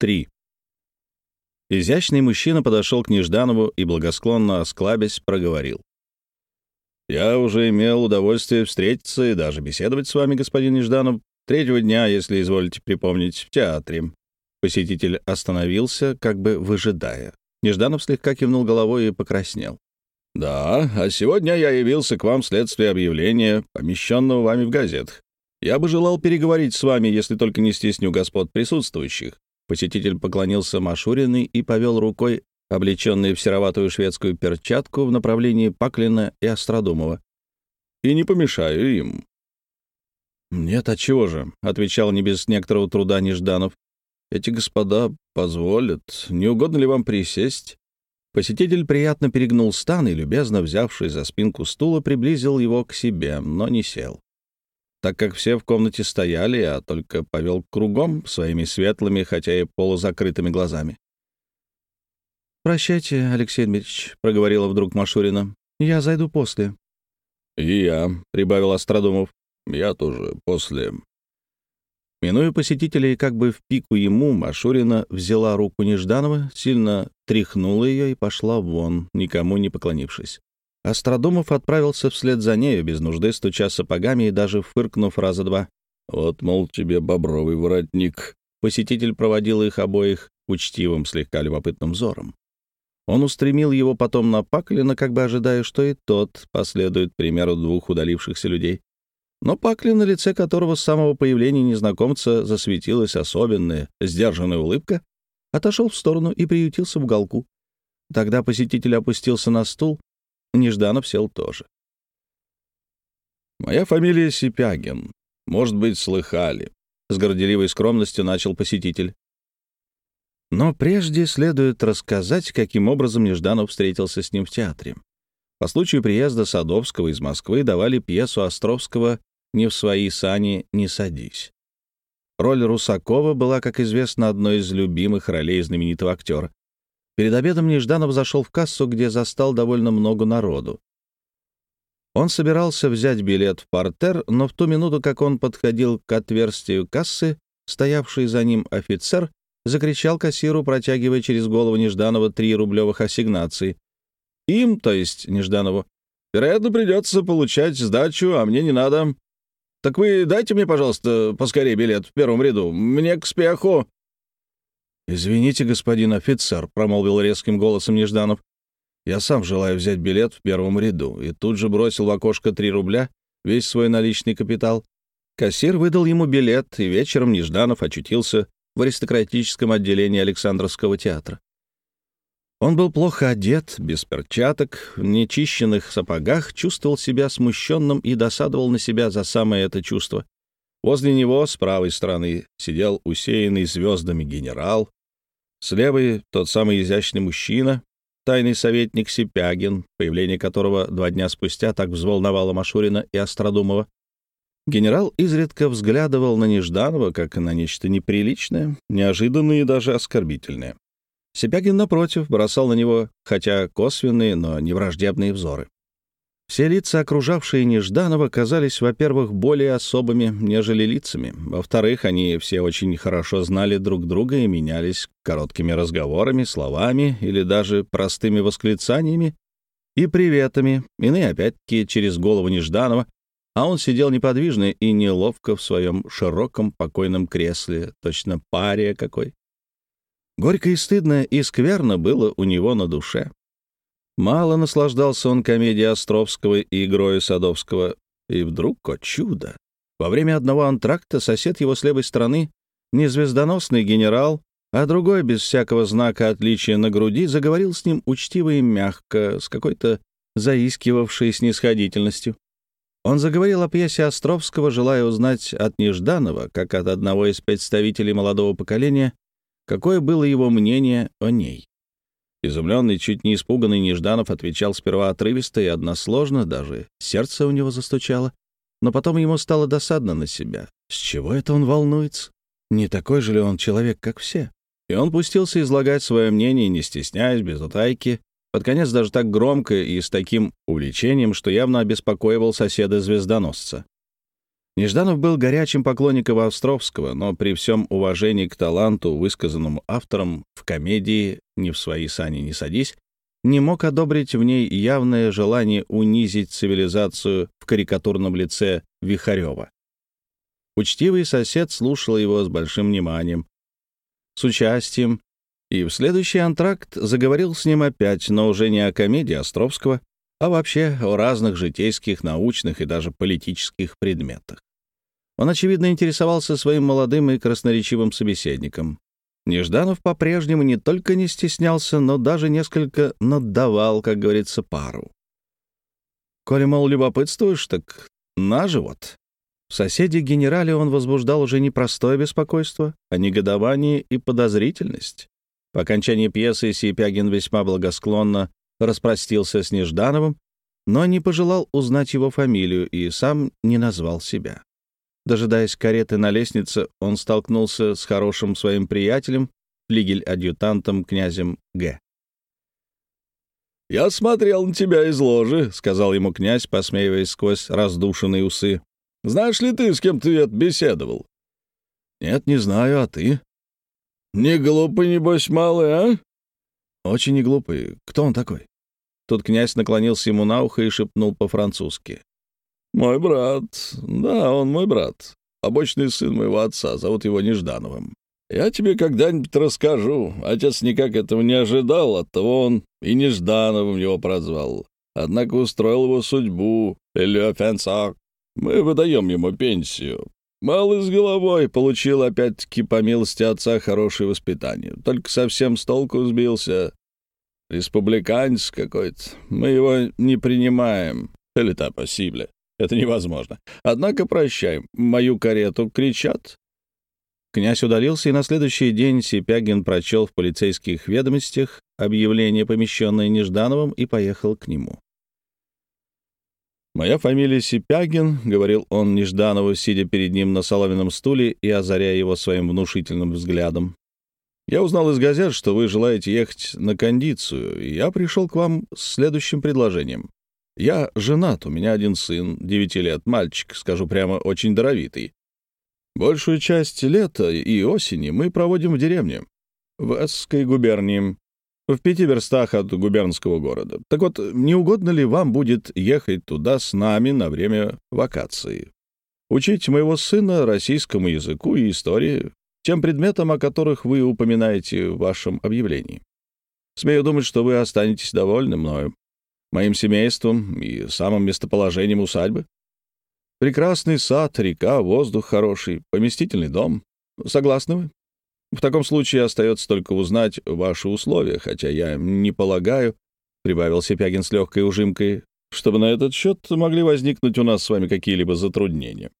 3. Изящный мужчина подошел к Нежданову и, благосклонно осклабясь, проговорил. «Я уже имел удовольствие встретиться и даже беседовать с вами, господин Нежданов, третьего дня, если изволите припомнить, в театре». Посетитель остановился, как бы выжидая. Нежданов слегка кивнул головой и покраснел. «Да, а сегодня я явился к вам вследствие объявления, помещенного вами в газетах. Я бы желал переговорить с вами, если только не стесню господ присутствующих. Посетитель поклонился Машуриной и повел рукой, облеченной в сероватую шведскую перчатку, в направлении Паклина и Остродумова. «И не помешаю им». «Нет, отчего же», — отвечал не без некоторого труда Нежданов. «Эти господа позволят. Не угодно ли вам присесть?» Посетитель приятно перегнул стан и, любезно взявшись за спинку стула, приблизил его к себе, но не сел так как все в комнате стояли, а только повел кругом своими светлыми, хотя и полузакрытыми глазами. «Прощайте, Алексей Дмитриевич», — проговорила вдруг Машурина. «Я зайду после». «И я», — прибавил Остродумов. «Я тоже после». Минуя посетителей, как бы в пику ему, Машурина взяла руку Нежданова, сильно тряхнула ее и пошла вон, никому не поклонившись. Остродумов отправился вслед за нею, без нужды стуча сапогами и даже фыркнув раза два. «Вот, мол, тебе бобровый воротник». Посетитель проводил их обоих учтивым, слегка любопытным взором. Он устремил его потом на Паклина, как бы ожидая, что и тот последует примеру двух удалившихся людей. Но Паклин, на лице которого с самого появления незнакомца засветилась особенная, сдержанная улыбка, отошел в сторону и приютился в уголку. Тогда посетитель опустился на стул, Нежданов сел тоже. «Моя фамилия Сипягин. Может быть, слыхали». С горделивой скромностью начал посетитель. Но прежде следует рассказать, каким образом Нежданов встретился с ним в театре. По случаю приезда Садовского из Москвы давали пьесу Островского «Не в свои сани не садись». Роль Русакова была, как известно, одной из любимых ролей знаменитого актера. Перед обедом Нежданов зашел в кассу, где застал довольно много народу. Он собирался взять билет в портер, но в ту минуту, как он подходил к отверстию кассы, стоявший за ним офицер закричал кассиру, протягивая через голову Нежданова три рублевых ассигнации. Им, то есть Нежданову, вероятно, придется получать сдачу, а мне не надо. Так вы дайте мне, пожалуйста, поскорее билет в первом ряду. Мне к спеху. «Извините, господин офицер», — промолвил резким голосом Нежданов. «Я сам желаю взять билет в первом ряду» и тут же бросил в окошко три рубля, весь свой наличный капитал. Кассир выдал ему билет, и вечером Нежданов очутился в аристократическом отделении Александровского театра. Он был плохо одет, без перчаток, в нечищенных сапогах, чувствовал себя смущенным и досадовал на себя за самое это чувство. Возле него, с правой стороны, сидел усеянный звездами генерал, с левой — тот самый изящный мужчина, тайный советник Сипягин, появление которого два дня спустя так взволновало Машурина и Остродумова. Генерал изредка взглядывал на Нежданова, как на нечто неприличное, неожиданное и даже оскорбительное. Сипягин, напротив, бросал на него, хотя косвенные, но не враждебные взоры. Все лица, окружавшие Нежданова, казались, во-первых, более особыми, нежели лицами. Во-вторых, они все очень хорошо знали друг друга и менялись короткими разговорами, словами или даже простыми восклицаниями и приветами, иные опять-таки через голову Нежданова, а он сидел неподвижно и неловко в своем широком покойном кресле, точно пария какой. Горько и стыдно и скверно было у него на душе. Мало наслаждался он комедией Островского и игрой Садовского. И вдруг, о чудо! Во время одного антракта сосед его с левой стороны, не звездоносный генерал, а другой, без всякого знака отличия на груди, заговорил с ним учтиво и мягко, с какой-то заискивавшей снисходительностью. Он заговорил о пьесе Островского, желая узнать от Нежданова, как от одного из представителей молодого поколения, какое было его мнение о ней. Изумленный, чуть не испуганный Нежданов отвечал сперва отрывисто и односложно, даже сердце у него застучало. Но потом ему стало досадно на себя. С чего это он волнуется? Не такой же ли он человек, как все? И он пустился излагать свое мнение, не стесняясь, без утайки, под конец даже так громко и с таким увлечением, что явно обеспокоивал соседа-звездоносца. Нежданов был горячим поклонником Островского, но при всем уважении к таланту, высказанному автором в комедии «Не в свои сани не садись», не мог одобрить в ней явное желание унизить цивилизацию в карикатурном лице Вихарева. Учтивый сосед слушал его с большим вниманием, с участием, и в следующий антракт заговорил с ним опять, но уже не о комедии Островского, а вообще о разных житейских, научных и даже политических предметах. Он, очевидно, интересовался своим молодым и красноречивым собеседником. Нежданов по-прежнему не только не стеснялся, но даже несколько наддавал, как говорится, пару. Коли, мол, любопытствуешь, так на живот. В соседе-генерале он возбуждал уже не простое беспокойство, а негодование и подозрительность. По окончании пьесы Сипягин весьма благосклонно распростился с Неждановым, но не пожелал узнать его фамилию и сам не назвал себя. Дожидаясь кареты на лестнице, он столкнулся с хорошим своим приятелем, флигель-адъютантом князем Г. «Я смотрел на тебя из ложи», — сказал ему князь, посмеиваясь сквозь раздушенные усы. «Знаешь ли ты, с кем ты это беседовал?» «Нет, не знаю, а ты?» «Не глупый, небось, малый, а?» «Очень не глупый. Кто он такой?» Тут князь наклонился ему на ухо и шепнул по-французски. «Мой брат. Да, он мой брат. Обочный сын моего отца. Зовут его Неждановым. Я тебе когда-нибудь расскажу. Отец никак этого не ожидал, оттого он и Неждановым его прозвал. Однако устроил его судьбу. Ле. Мы выдаем ему пенсию. Малый с головой получил опять-таки по милости отца хорошее воспитание. Только совсем с толку сбился. Республиканец какой-то. Мы его не принимаем. Или та посибле. Это невозможно. Однако прощай, мою карету кричат». Князь удалился, и на следующий день Сипягин прочел в полицейских ведомостях объявление, помещенное Неждановым, и поехал к нему. «Моя фамилия Сипягин», — говорил он Нежданову, сидя перед ним на соломенном стуле и озаряя его своим внушительным взглядом. «Я узнал из газет, что вы желаете ехать на кондицию, и я пришел к вам с следующим предложением. Я женат, у меня один сын, девяти лет, мальчик, скажу прямо, очень даровитый. Большую часть лета и осени мы проводим в деревне, в Эсской губернии, в пяти верстах от губернского города. Так вот, не угодно ли вам будет ехать туда с нами на время вакации? Учить моего сына российскому языку и истории, тем предметам, о которых вы упоминаете в вашем объявлении. Смею думать, что вы останетесь довольны мною моим семейством и самым местоположением усадьбы. Прекрасный сад, река, воздух хороший, поместительный дом. Согласны вы? В таком случае остается только узнать ваши условия, хотя я не полагаю, — прибавил Сипягин с легкой ужимкой, — чтобы на этот счет могли возникнуть у нас с вами какие-либо затруднения.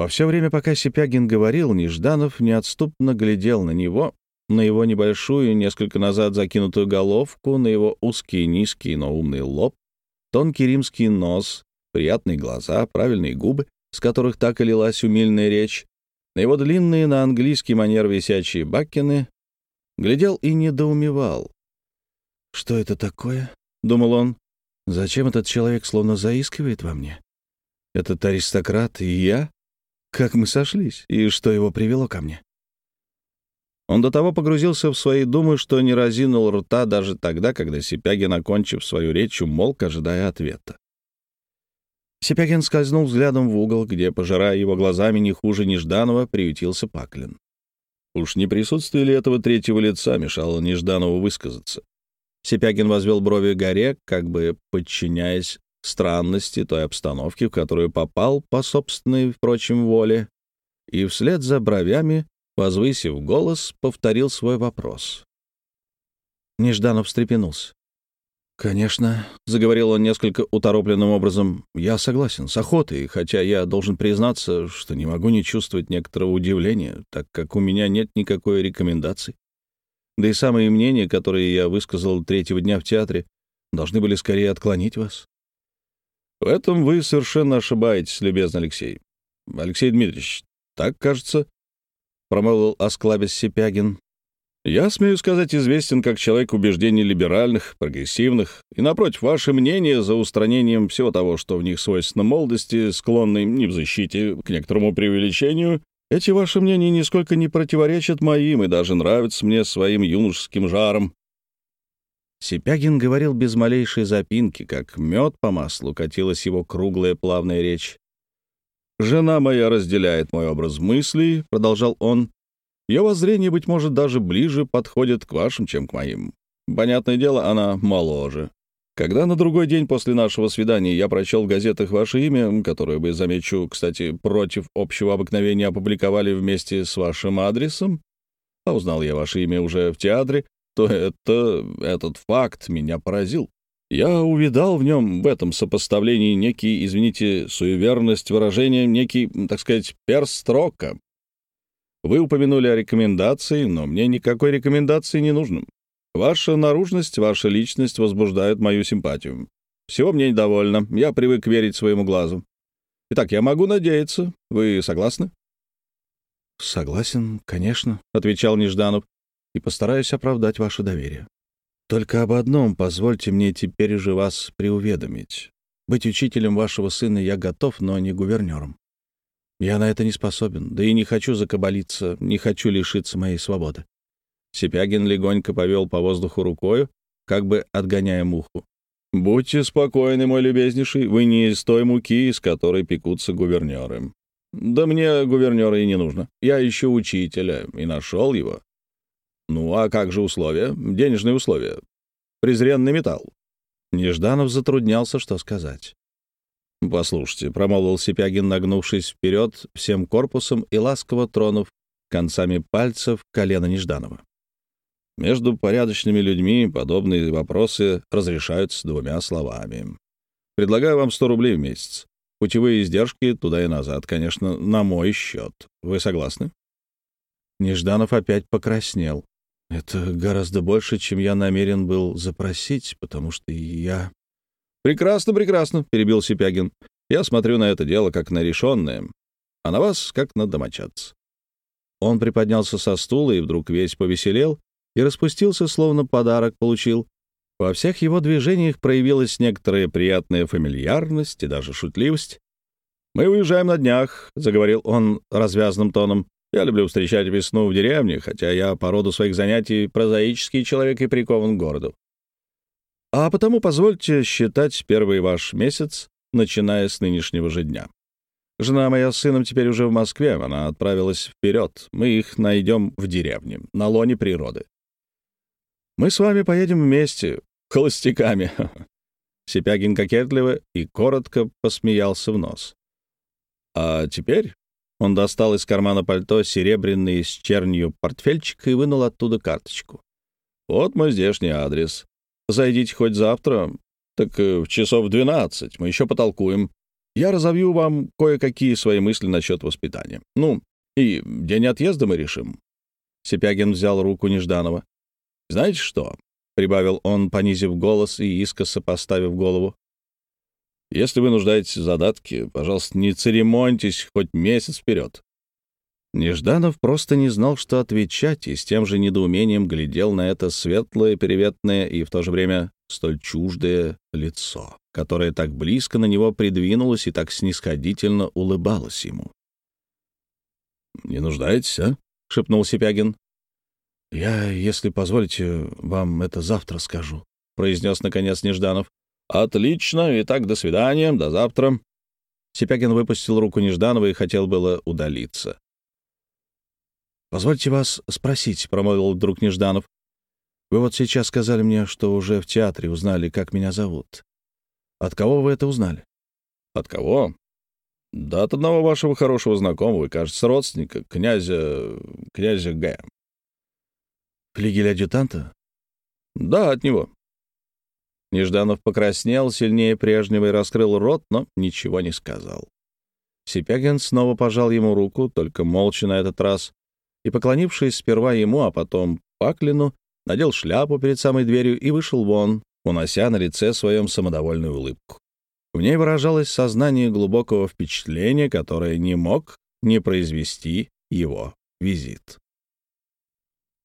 Во все время, пока Сипягин говорил, Нежданов неотступно глядел на него, на его небольшую, несколько назад закинутую головку, на его узкий, низкий, но умный лоб, тонкий римский нос, приятные глаза, правильные губы, с которых так и лилась умильная речь, на его длинные на английский манер висячие бакины, глядел и недоумевал. «Что это такое?» — думал он. «Зачем этот человек словно заискивает во мне? Этот аристократ и я? Как мы сошлись? И что его привело ко мне?» Он до того погрузился в свои думы, что не разинул рта даже тогда, когда Сипягин, окончив свою речь, умолк, ожидая ответа. Сипягин скользнул взглядом в угол, где, пожирая его глазами не хуже Нежданова, приютился Паклин. Уж не присутствие ли этого третьего лица мешало Нежданову высказаться? Сипягин возвел брови горе, как бы подчиняясь странности той обстановки, в которую попал по собственной, впрочем, воле, и вслед за бровями возвысив голос, повторил свой вопрос. Нежданов встрепенулся. «Конечно», — заговорил он несколько уторопленным образом, — «я согласен, с охотой, хотя я должен признаться, что не могу не чувствовать некоторого удивления, так как у меня нет никакой рекомендации. Да и самые мнения, которые я высказал третьего дня в театре, должны были скорее отклонить вас». «В этом вы совершенно ошибаетесь, любезный Алексей. Алексей Дмитриевич, так, кажется, промолвил осклабясь Сипягин. Я, смею сказать, известен как человек убеждений либеральных, прогрессивных, и, напротив, ваше мнение за устранением всего того, что в них свойственно молодости, склонной не в защите к некоторому преувеличению, эти ваши мнения нисколько не противоречат моим и даже нравятся мне своим юношеским жаром. Сипягин говорил без малейшей запинки, как мед по маслу катилась его круглая плавная речь. «Жена моя разделяет мой образ мыслей», — продолжал он, ее воззрение, быть может, даже ближе подходит к вашим, чем к моим. Понятное дело, она моложе. Когда на другой день после нашего свидания я прочел в газетах ваше имя, которое вы, замечу, кстати, против общего обыкновения опубликовали вместе с вашим адресом, а узнал я ваше имя уже в театре, то это, этот факт меня поразил. Я увидал в нем, в этом сопоставлении, некий, извините, суеверность выражения, некий, так сказать, перст рока, вы упомянули о рекомендации, но мне никакой рекомендации не нужно. Ваша наружность, ваша личность возбуждают мою симпатию. Всего мне недовольно. Я привык верить своему глазу. Итак, я могу надеяться. Вы согласны? Согласен, конечно, отвечал Нежданов, и постараюсь оправдать ваше доверие. Только об одном позвольте мне теперь же вас приуведомить. Быть учителем вашего сына я готов, но не гувернером. Я на это не способен, да и не хочу закабалиться, не хочу лишиться моей свободы. Сипягин легонько повел по воздуху рукою, как бы отгоняя муху. «Будьте спокойны, мой любезнейший, вы не из той муки, из которой пекутся гувернеры. Да мне гувернера и не нужно. Я ищу учителя, и нашел его. Ну, а как же условия? Денежные условия. Презренный металл». Нежданов затруднялся, что сказать. «Послушайте», — промолвил Сипягин, нагнувшись вперед всем корпусом и ласково тронув концами пальцев колено Нежданова. «Между порядочными людьми подобные вопросы разрешаются двумя словами. Предлагаю вам 100 рублей в месяц. Путевые издержки туда и назад, конечно, на мой счет. Вы согласны?» Нежданов опять покраснел. «Это гораздо больше, чем я намерен был запросить, потому что я...» «Прекрасно, прекрасно», — перебил Сипягин. «Я смотрю на это дело как на решенное, а на вас как на домочадца». Он приподнялся со стула и вдруг весь повеселел и распустился, словно подарок получил. Во всех его движениях проявилась некоторая приятная фамильярность и даже шутливость. «Мы уезжаем на днях», — заговорил он развязным тоном. «Я люблю встречать весну в деревне, хотя я по роду своих занятий прозаический человек и прикован к городу. А потому позвольте считать первый ваш месяц, начиная с нынешнего же дня. Жена моя с сыном теперь уже в Москве, она отправилась вперед. Мы их найдем в деревне, на лоне природы. Мы с вами поедем вместе, холостяками. Сипягин кокетливо и коротко посмеялся в нос. А теперь он достал из кармана пальто серебряный с чернью портфельчик и вынул оттуда карточку. Вот мой здешний адрес. Зайдите хоть завтра, так э, в часов двенадцать, мы еще потолкуем. Я разовью вам кое-какие свои мысли насчет воспитания. Ну, и день отъезда мы решим». Сипягин взял руку Нежданова. «Знаете что?» — прибавил он, понизив голос и искоса поставив голову. «Если вы нуждаетесь в задатке, пожалуйста, не церемоньтесь хоть месяц вперед. Нежданов просто не знал, что отвечать, и с тем же недоумением глядел на это светлое, переветное и в то же время столь чуждое лицо, которое так близко на него придвинулось и так снисходительно улыбалось ему. «Не нуждаетесь, а?» — шепнул Сипягин. «Я, если позволите, вам это завтра скажу», — произнес наконец Нежданов. «Отлично. Итак, до свидания. До завтра». Сипягин выпустил руку Нежданова и хотел было удалиться. «Позвольте вас спросить», — промолвил вдруг Нежданов. «Вы вот сейчас сказали мне, что уже в театре узнали, как меня зовут. От кого вы это узнали?» «От кого?» «Да от одного вашего хорошего знакомого, кажется, родственника, князя... князя Г». «Флигель-адъютанта?» «Да, от него». Нежданов покраснел сильнее прежнего и раскрыл рот, но ничего не сказал. Сипягин снова пожал ему руку, только молча на этот раз, и, поклонившись сперва ему, а потом Паклину, надел шляпу перед самой дверью и вышел вон, унося на лице своем самодовольную улыбку. В ней выражалось сознание глубокого впечатления, которое не мог не произвести его визит.